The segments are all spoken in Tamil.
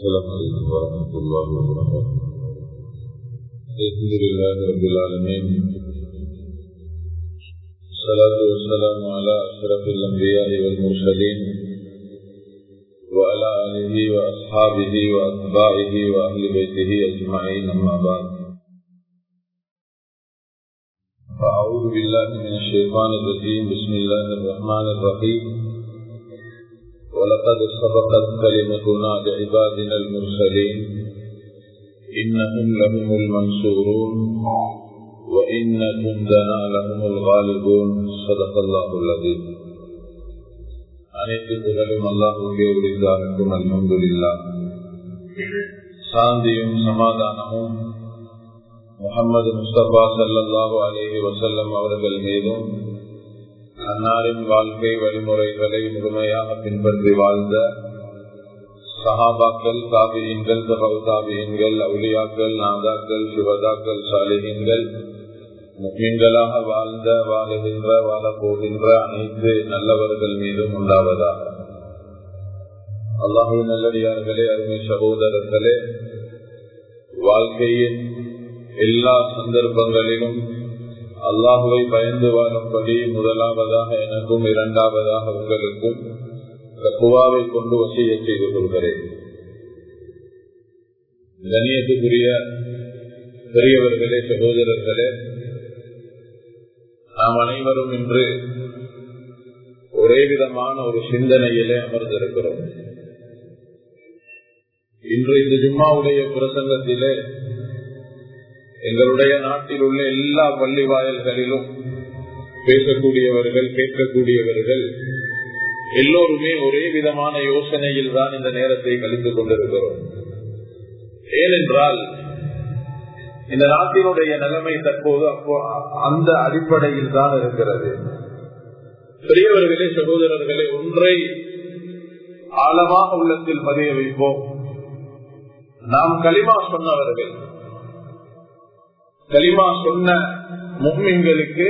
السلام عليكم ورحمة الله وبركاته الحمد لله رب العالمين الصلاة والسلام على أشرف الأنبياء والمرسلين وعلى آله وأصحابه وأتباعه وأهل بيته أجمعين أما بعد فأعوذ بالله من الشيطان الرجيم بسم الله الرحمن الرحيم ولقد سبقت كلمتنا لعبادنا المرسلين إنهم لهم المنصورون وإن جندنا لهم الغالبون صدق الله العظيم அனைத்து புகழும் அல்லாஹுடைய உரித்தாருக்கும் அல்ஹம்துலில்லா சாந்தியும் சமாதானமும் முகமது முஸ்தபா சல்லாஹு அலேஹி வசல்லம் அவர்கள் மீதும் அன்னாரின் வாழ்க்கை வழிமுறைகளை முழுமையாக பின்பற்றி வாழ்ந்த சஹாபாக்கள் காவியங்கள் தாபியங்கள் அவுளியாக்கள் நாதாக்கள் சிவதாக்கள் சாலிகங்கள் முக்கியங்களாக வாழ்ந்த வாழுகின்ற வாழப்போகின்ற அனைத்து நல்லவர்கள் மீதும் உண்டாவதாக அல்லாஹு நல்லடியார்களே அருமை சகோதரர்களே வாழ்க்கையின் எல்லா சந்தர்ப்பங்களிலும் அல்லாஹுவை பயந்து வாழும்படி முதலாவதாக எனக்கும் இரண்டாவதாக உங்களுக்கும் தக்குவாவை கொண்டு வசிய செய்து கொள்கிறேன். கணியத்துக்குரிய பெரியவர்களே சகோதரர்களே நாம் அனைவரும் இன்று ஒரே விதமான ஒரு சிந்தனையிலே அமர்ந்திருக்கிறோம். இன்று இந்த ஜும்மாவுடைய பிரசங்கத்திலே எங்களுடைய நாட்டில் உள்ள எல்லா பள்ளி வாயல்களிலும் பேசக்கூடியவர்கள் கேட்கக்கூடியவர்கள் எல்லோருமே ஒரே விதமான யோசனையில் தான் இந்த நேரத்தை கழித்துக் கொண்டிருக்கிறோம். ஏனென்றால் இந்த நாட்டினுடைய நிலைமை தற்போது அப்போ அந்த அடிப்படையில் தான் இருக்கிறது. பெரியவர்களே சகோதரர்களே ஒன்றை ஆழமாக உள்ளத்தில் பதிய வைப்போம். நாம் களிமா சொன்னவர்கள் களிமா சொன்ன முக்மீன்களுக்கு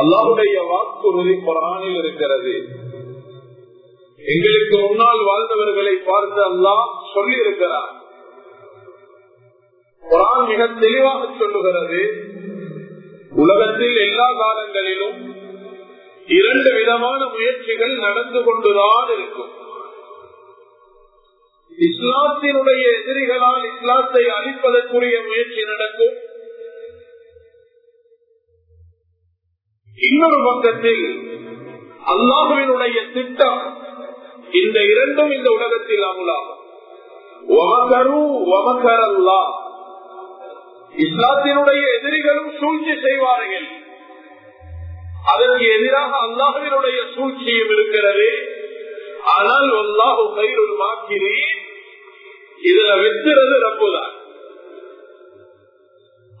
அல்லாவுடைய வாக்குறுதி குரானில் இருக்கிறது. எங்களுக்கு முன்னால் வாழ்ந்தவர்களை பார்த்து அல்லாஹ் சொல்லி இருக்கிறார் குரான் மிக தெளிவாக சொல்லுகிறது. உலகத்தில் எல்லா காலங்களிலும் இரண்டு விதமான முயற்சிகள் நடந்து கொண்டுதான் இருக்கும். இஸ்லாத்தினுடைய எதிரிகளால் இஸ்லாத்தை அழிப்பதற்குரிய முயற்சி நடக்கும். இன்னொரு பக்கத்தில் அல்லாஹுவினுடைய திட்டம் இந்த இரண்டும் இந்த உலகத்தில் அமுலாகும். இஸ்லாத்தினுடைய எதிரிகளும் சூழ்ச்சி செய்வார்கள். அதற்கு எதிராக அல்லாஹுவினுடைய சூழ்ச்சியும் இருக்கிறது. ஆனால் அல்லாஹு கயிறு மாக்கிறேன் இதுல வெத்துறது ரப்புதான்.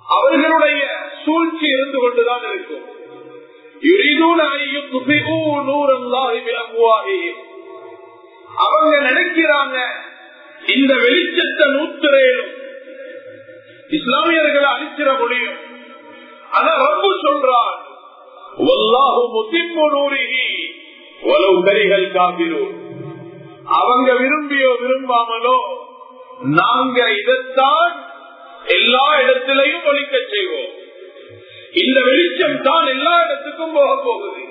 அவர்களுடைய சூழ்ச்சி இருந்து கொண்டுதான் இருக்கும் அவங்க நினைக்கிறாங்க இந்த வெளிச்சத்தை நூத்துறையிலும் இஸ்லாமியர்களை அழிச்சிட முடியும். ஆனா ரப்பு சொல்றான் அவங்க விரும்பியோ விரும்பாமலோ நாங்க இதைத்தான் எல்லா இடத்திலையும் ஒழிக்க செய்வோம். இந்த வெளிச்சம் தான் எல்லா இடத்துக்கும் போக போகுது.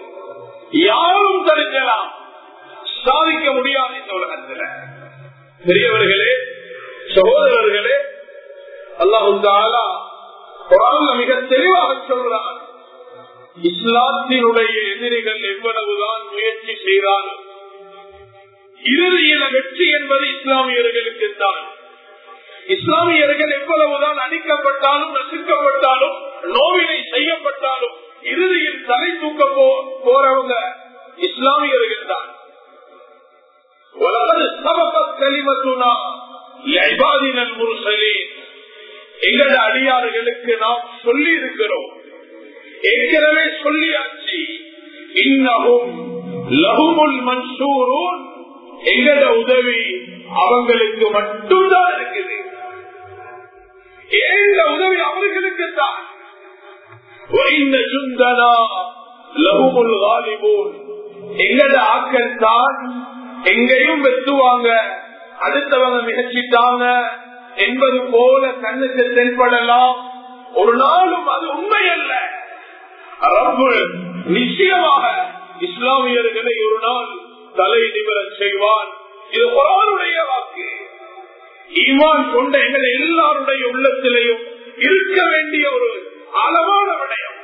யாரும் தடுக்கலாம். சாதிக்க முடியாது இந்த உலகத்துல. பெரியவர்களே சகோதரர்களே அல்லாஹு மிக தெளிவாக சொல்றார் இஸ்லாத்தினுடைய எதிரிகள் எவ்வளவுதான் முயற்சி செய்தாலும் இறுதியில வெற்றி என்பது இஸ்லாமியர்களுக்கு தான் இஸ்லாமியர்கள் எவ்வளவுதான் அடிக்கப்பட்டாலும் நசுக்கப்பட்டாலும் நோவினை செய்யப்பட்டாலும் இறுதியில் தலை தூக்க போறவங்க இஸ்லாமியர்கள் தான். எங்கள அடியார்களுக்கு நாம் சொல்லி இருக்கிறோம் ஏற்கனவே சொல்லியாச்சு. இன்னமும் லகுமுல் மன்சூரும் எங்கட உதவி அவங்களுக்கு மட்டும்தான் இருக்குது. இந்த உதவி அவர்களுக்கு தான் எங்கட ஆக்கள் தான் எங்கேயும் வெத்துவாங்க அடுத்தவங்க மிகச்சிட்டாங்க என்பது போல கண்ணுக்கு தென்படலாம். ஒரு நாளும் அது உண்மை அல்ல நிச்சயமாக இஸ்லாமியர்களை ஒரு நாள் தலை நிபரச் செய்வான். இது குரானுடைய வாக்கு. ஈமான் கொண்ட எங்கள் எல்லாருடைய உள்ளத்திலையும் இருக்க வேண்டிய ஒரு அளவான விடயம்.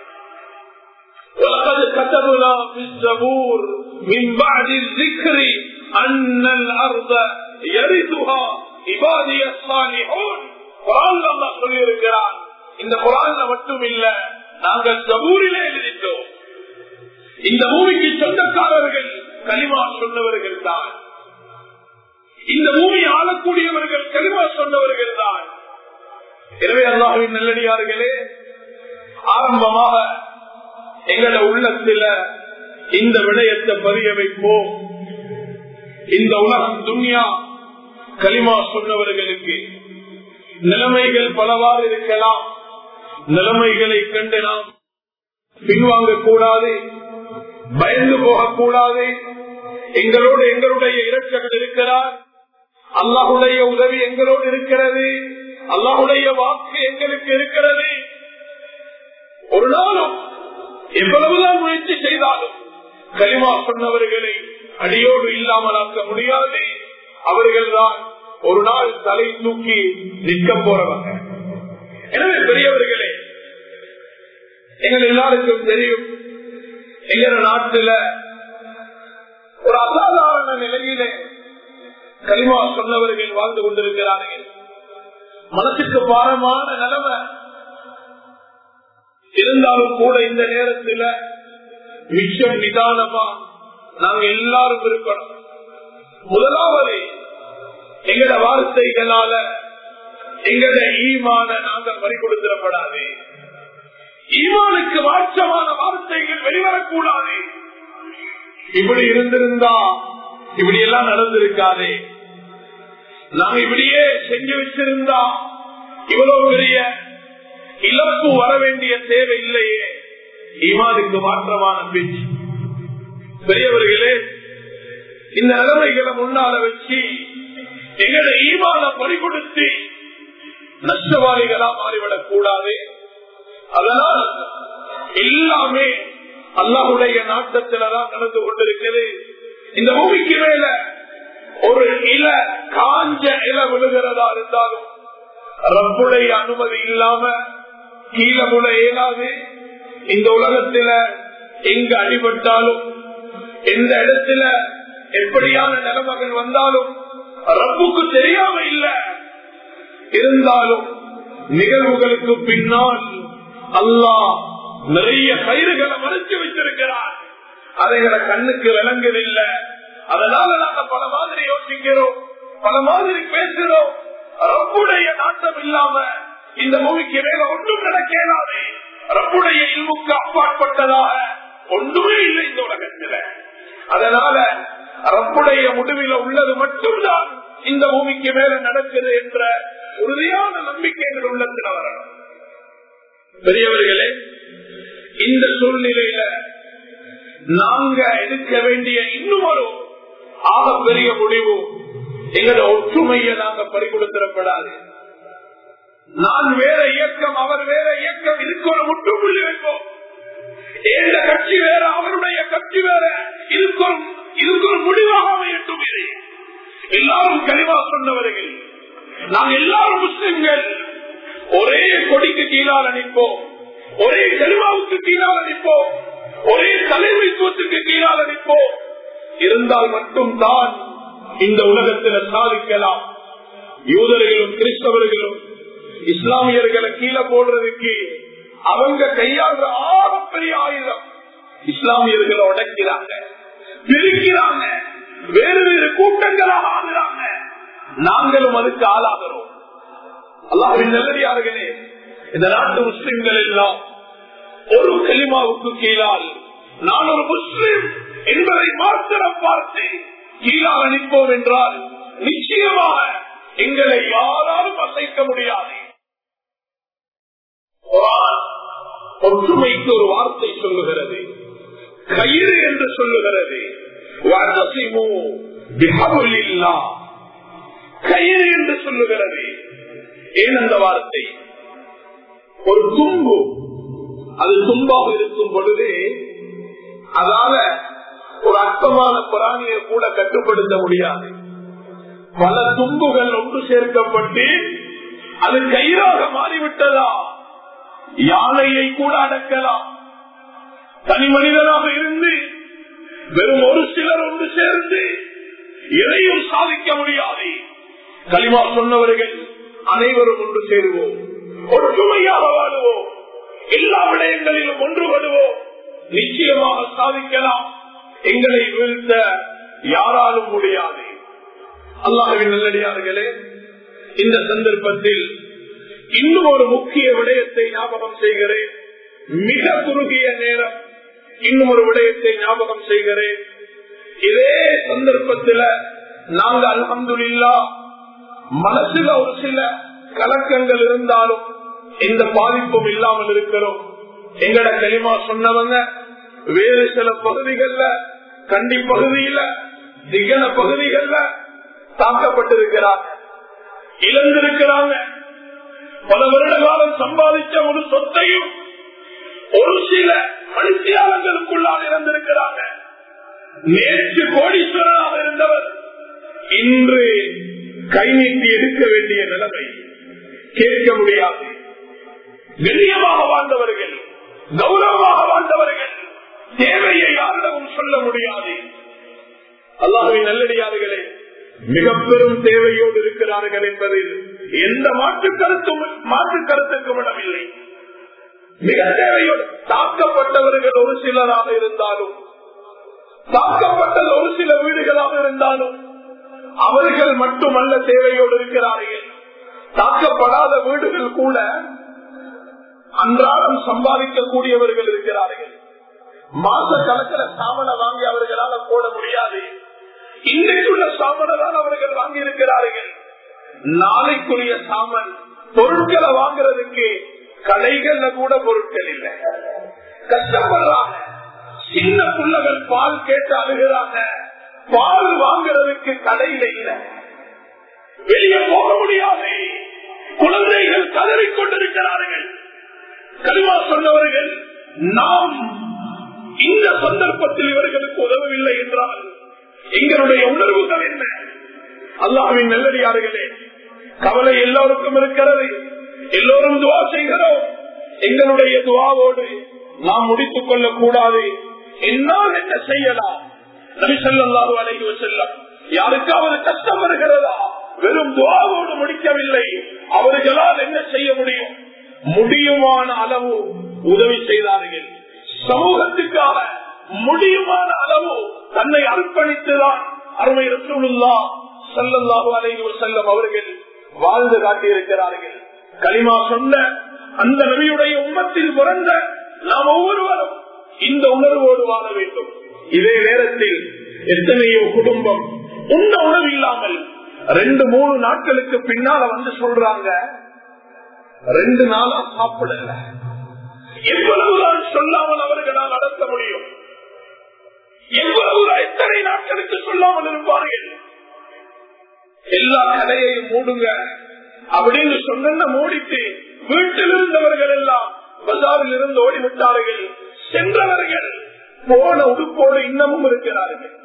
இந்த குரான்ல மட்டும் இல்ல நாங்கள் ஜபூரிலே எழுதிட்டோம். இந்த பூமிக்கு சொந்தக்காரர்கள் கனிமா சொன்னவர்கள் தான். இந்த பூமி ஆளக்கூடியவர்கள் களிமா சொன்னவர்கள் தான். எனவே அல்லாஹின் நல்லடியார்களே ஆரம்பமாக எங்கள உள்ளத்தில இந்த விடயத்தை பதிய வைப்போம். இந்த உலகம் துன்யா களிமா சொன்னவர்களுக்கு. நிலைமைகள் பலவாறு இருக்கலாம். நிலைமைகளை கண்டு நாம் பின்வாங்க கூடாது பயந்து போகக்கூடாது. எங்களோடு எங்களுடைய இரட்சகர் இருக்கிறார். அல்லாஹுடைய உதவி எங்களோடு இருக்கிறது. அல்லாஹுடைய வாக்கு எங்களுக்கு இருக்கிறது. ஒரு நாளும் எவ்வளவுதான் முயற்சி செய்தாலும் களிமா சொன்னவர்களை அடியோடு இல்லாமல் ஆக்க முடியாது. அவர்கள் தான் ஒரு நாள் தலை தூக்கி நிற்க போறவங்க. எனவே பெரியவர்களே எங்கள் எல்லாருக்கும் தெரியும் எங்க நாட்டுல ஒரு அசாதாரண நிலையிலே களிமா சொன்னவர்கள் வாழ்ந்து கொண்டிருக்கிறார்கள். மனசுக்கு பாரமான நிலைமை. இருந்தாலும் கூட இந்த நேரத்தில் மிச்சம் நிதானமா நாங்க எல்லாரும் இருக்கணும். முதலாவது எங்கட வார்த்தைகளால எங்கட ஈமான நாங்கள் வரி கொடுத்துடப்படாது. ஈமானுக்கு மாற்றமான வார்த்தைகள் வெளிவரக்கூடாது. இப்படி இருந்திருந்தா இப்படி எல்லாம் நடந்திருக்காதே. நாங்க இப்படியே செஞ்சு வச்சிருந்தா இவ்வளவு பெரிய இழப்பு வர வேண்டிய தேவை இல்லையே. ஈமானுக்கு மாற்றமான பேச்சு. பெரியவர்களே இந்த நிலைமைகளை முன்னால வச்சு எங்களை ஈமான பறிகொடுத்து நஷ்டவாளிகளா மாறிவிடக் கூடாது. அதனால் எல்லாமே அல்லாஹுடைய நாட்டத்தில்தான் நடந்து கொண்டிருக்கிறது. இந்த பூமிக்கு மேல ஒரு இல காஞ்ச இல விழுகிறதா இருந்தாலும் ரப்புடைய அனுமதி இல்லாம கீழே முழ இயலாது இந்த உலகத்துல எங்க அடிபட்டாலும் எந்த இடத்துல எப்படியான நிலைமைகள் வந்தாலும் ரப்புக்கு தெரியாம இல்ல. இருந்தாலும் நிகழ்வுகளுக்கு பின்னால் அல்லாஹ் நிறைய பயிர்களை மறைச்சு வச்சிருக்கிறார். அதைகளை கண்ணுக்கு விளங்கவில்லை. அதனால நாங்க பல மாதிரி யோசிக்கிறோம் பல மாதிரி பேசுறோம். ரப்புடைய நாட்டம் இல்லாம இந்த மூவிக்கு மேல ஒன்றும் நடக்கலாது. ரப்புடைய இல்முக்கு அப்பாற்பட்டதாக ஒன்றுமே இல்லை இந்த உலகத்துல. அதனால ரப்புடைய முடிவில உள்ளது மட்டும்தான் இந்த பூமிக்கு மேல நடக்குது என்ற உறுதியான நம்பிக்கைகள் உள்ளத்தில் வரணும் பெரியவர்களே இந்த சூழ்நிலையில நாங்க எடுக்க வேண்டிய இன்னும் ஒரு ஆகப்பெரிய பெரிய முடிவு. எங்களோட ஒற்றுமையை நாங்க பறிகொடுத்திடப்படாது. நான் வேற இயக்கம் அவர் வேற இயக்கம் இதுக்கு ஒரு முற்றுப்புள்ளி வைப்போம். எந்த கட்சி வேற அவருடைய கட்சி வேற இதுக்கு ஒரு இதுக்கு ஒரு முடிவாக அமையட்டும் இது. எல்லாரும் கனிவா சொன்னவர்கள் நாம் எல்லாரும் முஸ்லிம்கள். ஒரே கொடிக்கு கீழால் அணிப்போம் ஒரே கனிவாவுக்கு கீழால் அணிப்போம் ஒரே தலைமைத்துவத்துக்கு கீழாக நிற்போம். இருந்தால் மட்டும் தான் இந்த உலகத்தில் சாதிக்கலாம். யூதர்களும் கிறிஸ்தவர்களும் இஸ்லாமியர்களை கீழே போடுறதுக்கு அவங்க கையாளுற ஆகப்பெரிய ஆயுதம் இஸ்லாமியர்களை உடைக்கிறாங்க பிரிக்கிறாங்க வேறு வேறு கூட்டங்களாக ஆகுறாங்க. நாங்களும் அதுக்கு ஆளாகிறோம். அல்லாவின் நல்லடியார்களே இந்த நாட்டு முஸ்லிம்கள் எல்லாம் ஒரு கலிமாவுக்கு கீழால் நான் ஒரு முஸ்லிம் என்பதை மாத்திரம் பார்த்து கீழால் அனுப்போம் என்றால் நிச்சயமாக எங்களை யாராலும் அசைக்க முடியாது. ஒற்றுமைக்கு ஒரு வார்த்தை சொல்லுகிறது கயிறு என்று சொல்லுகிறது கயிறு என்று சொல்லுகிறது ஏன் அந்த வார்த்தை? ஒரு தும்பு அது தும்பாக இருக்கும் பொழுது அதால ஒரு அற்பமான பிராணியை கூட கட்டுப்படுத்த முடியாது. பல தும்புகள் ஒன்று சேர்க்கப்பட்டு அது கயிறாக மாறிவிட்டதா? யானையை கூட அடக்கலாம். தனி மனிதனாக இருந்து வெறும் ஒரு சிலர் ஒன்று சேர்ந்து எதையும் சாதிக்க முடியாது. களிமா சொன்னவர்கள் அனைவரும் ஒன்று சேருவோம். ஒற்றுமையாக வாழுவோம். எல்லா விடயங்களிலும் ஒன்றுபடுவோம். நிச்சயமாக சாதிக்கலாம். எங்களை வீழ்த்த யாராலும் முடியாது. அல்லாஹின் நல்லடியார்களே இந்த சந்தர்ப்பத்தில் இன்னும் ஒரு முக்கிய விடயத்தை ஞாபகம் செய்கிறேன். மிக குறுகிய நேரம் இன்னும் ஒரு விடயத்தை ஞாபகம் செய்கிறேன். இதே சந்தர்ப்பத்தில் நாங்க அலமதுல்லா மனசுல ஒரு சில கலக்கங்கள் இருந்தாலும் எந்த பாதிப்பும் இல்லாமல் இருக்கிறோம். எங்கட களிமா சொன்னவங்க வேறு சில பகுதிகள்ல கண்டி பகுதியில திகன பகுதிகள்ல தாக்கப்பட்டிருக்கிறாங்க. இழந்திருக்கிறாங்க. பல வருட காலம் சம்பாதிச்ச ஒரு சொத்தையும் ஒரு சில மனுஷியாளங்களுக்குள்ளாக இறந்திருக்கிறாங்க நேற்று கோடீஸ்வரனாக இருந்தவர் இன்று கை நீட்டி எடுக்க வேண்டிய நிலைமை கேட்க முடியாது. கண்ணியமாக வாழ்ந்தவர்கள் கௌரவமாக வாழ்ந்தவர்கள் தேவையை யாரிடமும் சொல்ல முடியாது. அல்லாஹின் நல்லடியார்களே மிக பெரும் தேவையோடு இருக்கிறார்கள் என்பதில் எந்த மாற்று கருத்தும் மாற்று கருத்துக்கும் இடமில்லை. மிக தேவையோடு தாக்கப்பட்டவர்கள் ஒரு சிலராக இருந்தாலும் தாக்கப்பட்ட ஒரு சில வீடுகளாக இருந்தாலும் அவர்கள் மட்டுமல்ல தேவையோடு இருக்கிறார்கள். தாக்கப்படாத வீடுகள் கூட அன்றாடம் சம்பாதிக்கக்கூடியவர்கள் இருக்கிறார்கள். மாச கணக்கில் சாமனை வாங்கி அவர்களால் போட முடியாது. இன்றைக்குள்ள சாமனை தான் அவர்கள் வாங்கி இருக்கிறார்கள் நாளைக்குரிய சாமன் பொருட்களை வாங்குறதுக்கு கடைகள்ல கூட பொருட்கள் இல்லை. கஷ்டப்படுறாங்க. சின்ன புள்ளகள் பால் கேட்டு அழுகிறாங்க. பால் வாங்குறதுக்கு கடையில இல்ல. வெளியே போக முடியாது. குழந்தைகள் கதறிக் கொண்டிருக்கிறார்கள் கல்வா சொன்னவர்கள் நாம் இந்த சந்தர்ப்பத்தில் இவர்களுக்கு உதவவில்லை என்றால் எங்களுடைய உணர்வுகள் என்ன? அல்லாவின் நல்லடியார்களே கவலை எல்லோருக்கும் இருக்கிறது. எல்லோரும் துவா செய்கிறோம். எங்களுடைய துவாவோடு நாம் முடித்துக் கொள்ளக் கூடாது என்னால் என்ன செய்யலாம்? நபிசல்லாஹு அலைஹி செல்லம் யாருக்காவது கஷ்டம் வருகிறதா? வெறும் துவாவோடு முடிக்கவில்லை. அவர்களால் என்ன செய்ய முடியும்? முடியுமான அளவு உதவி செய்தார்கள். சமூகத்துக்காக முடியுமான அளவு தன்னை அர்ப்பணித்துதான் அருமை ரசூலுல்லா சல்லல்லாஹு அலைஹி வஸல்லம் அவர்கள் வாழ்ந்து காட்டியிருக்கிறார்கள். களிமா சொன்ன அந்த நபியுடைய உம்மத்தில் பிறந்த நாம் ஒவ்வொருவரும் இந்த உணர்வோடு வாழ வேண்டும். இதே நேரத்தில் எத்தனையோ குடும்பம் உண்ண உணவு இல்லாமல் ரெண்டு மூணு நாட்களுக்கு பின்னால வந்து சொல்றாங்க ரெண்டு நாளா சாப்பிடல. எவ்வளவுதான் சொல்லாமல் அவர்களால் நடத்த முடியும். எவ்வளவுதான் எத்தனை நாட்களுக்கு சொல்லாமல் இருப்பார்கள். எல்லா கடையையும் மூடுங்க. அப்படின்னு சொன்ன மூடிட்டு வீட்டில் இருந்தவர்கள் எல்லாம் பஜாரில் இருந்து ஓடிவிட்டார்கள். சென்றவர்கள் போன உடுப்போடு இன்னமும் இருக்கிறார்கள்.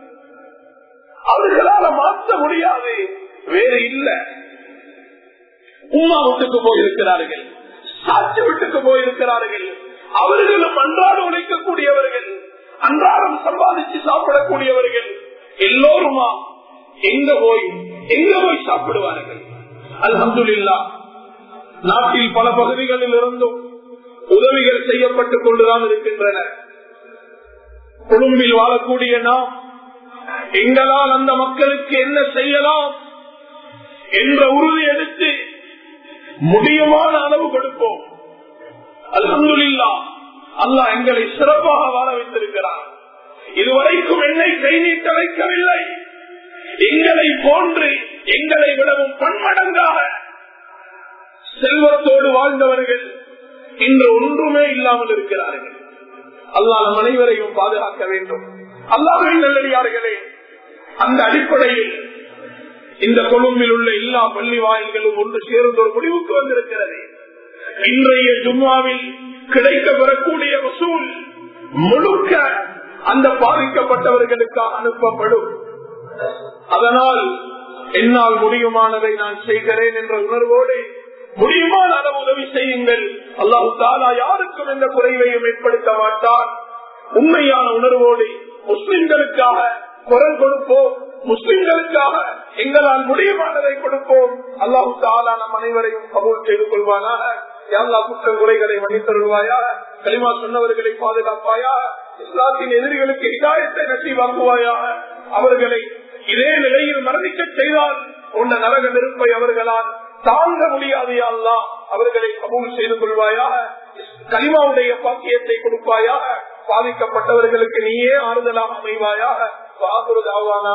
அவர்களால மாற்ற முடியாது. வேறு இல்லை. உமா வீட்டுக்கு போயிருக்கிறார்கள். சாட்சி வீட்டுக்கு போயிருக்கிறார்கள். அவர்களும் அன்றாடம் உழைக்கக்கூடியவர்கள் அன்றாடம் சம்பாதிச்சு சாப்பிடக்கூடியவர்கள் எல்லோருமா எங்க போய் எங்க போய் சாப்பிடுவார்கள்? அல்ஹம்துல்லா நாட்டில் பல பகுதிகளில் இருந்தும் உதவிகள் செய்யப்பட்டுக் கொண்டுதான் இருக்கின்றன. கொழும்பில் வாழக்கூடிய நாம் எங்களால் அந்த மக்களுக்கு என்ன செய்யலாம் என்ற உறுதி எடுத்து முடியுமான அளவு கொடுப்போம். அல்ஹம்துல்லா அல்லாஹ் எங்களை சிறப்பாக வாழ வைத்திருக்கிறார் இதுவரைக்கும் என்னை கை நீட்ட வைக்கவில்லை. எங்களை போன்று எங்களை விடவும் பன்மடங்காக செல்வத்தோடு வாழ்ந்தவர்கள் இன்று ஒன்றுமே இல்லாமல் இருக்கிறார்கள். அல்லாஹ் நம் அனைவரையும் பாதுகாக்க வேண்டும். அல்லாஹின் நல்லடியார்களே அந்த அடிப்படையில் இந்த கொழும்பில் உள்ள எல்லா பள்ளி வாயில்களும் ஒன்று சேர்ந்த ஒரு முடிவுக்கு வந்திருக்கிறது. இன்றைய ஜும்மாவில் கிடைக்க பெறக்கூடிய வசூல் முழுக்க அந்த பாதிக்கப்பட்டவர்களுக்காக அனுப்பப்படும். அதனால் என்னால் முடியுமானதை நான் செய்கிறேன் என்ற உணர்வோடு முடியுமான அளவு உதவி செய்யுங்கள். அல்லாஹு தாலா யாருக்கும் எந்த குறைவையும் ஏற்படுத்த மாட்டார் உண்மையான உணர்வோடு முஸ்லிம்களுக்காக குரல் கொடுப்போம். முஸ்லிம்களுக்காக எங்களால் முடியுமானதை கொடுப்போம். அல்லாஹு தாலா நம் அனைவரையும் கபூல் செய்து கொள்வானாக. யாழ்லா குற்ற குறைகளை மன்னித்தருள்வாயா களிமா சொன்னவர்களை பாதுகாப்பாயா இஸ்லாத்தின் எதிரிகளுக்கு இதாயத்தை நசீவாக்குவாயா அவர்களை இதே நிலையில் மரணிக்க செய்தால் உன்ன நரக நெருப்பை அவர்களால் தாங்க முடியாது அல்லா அவர்களை கபூல் செய்து கொள்வாயா கலிமாவுடைய பாக்கியத்தை கொடுப்பாயாக. பாதிக்கப்பட்டவர்களுக்கு நீயே ஆறுதலாக அமைவாயாக.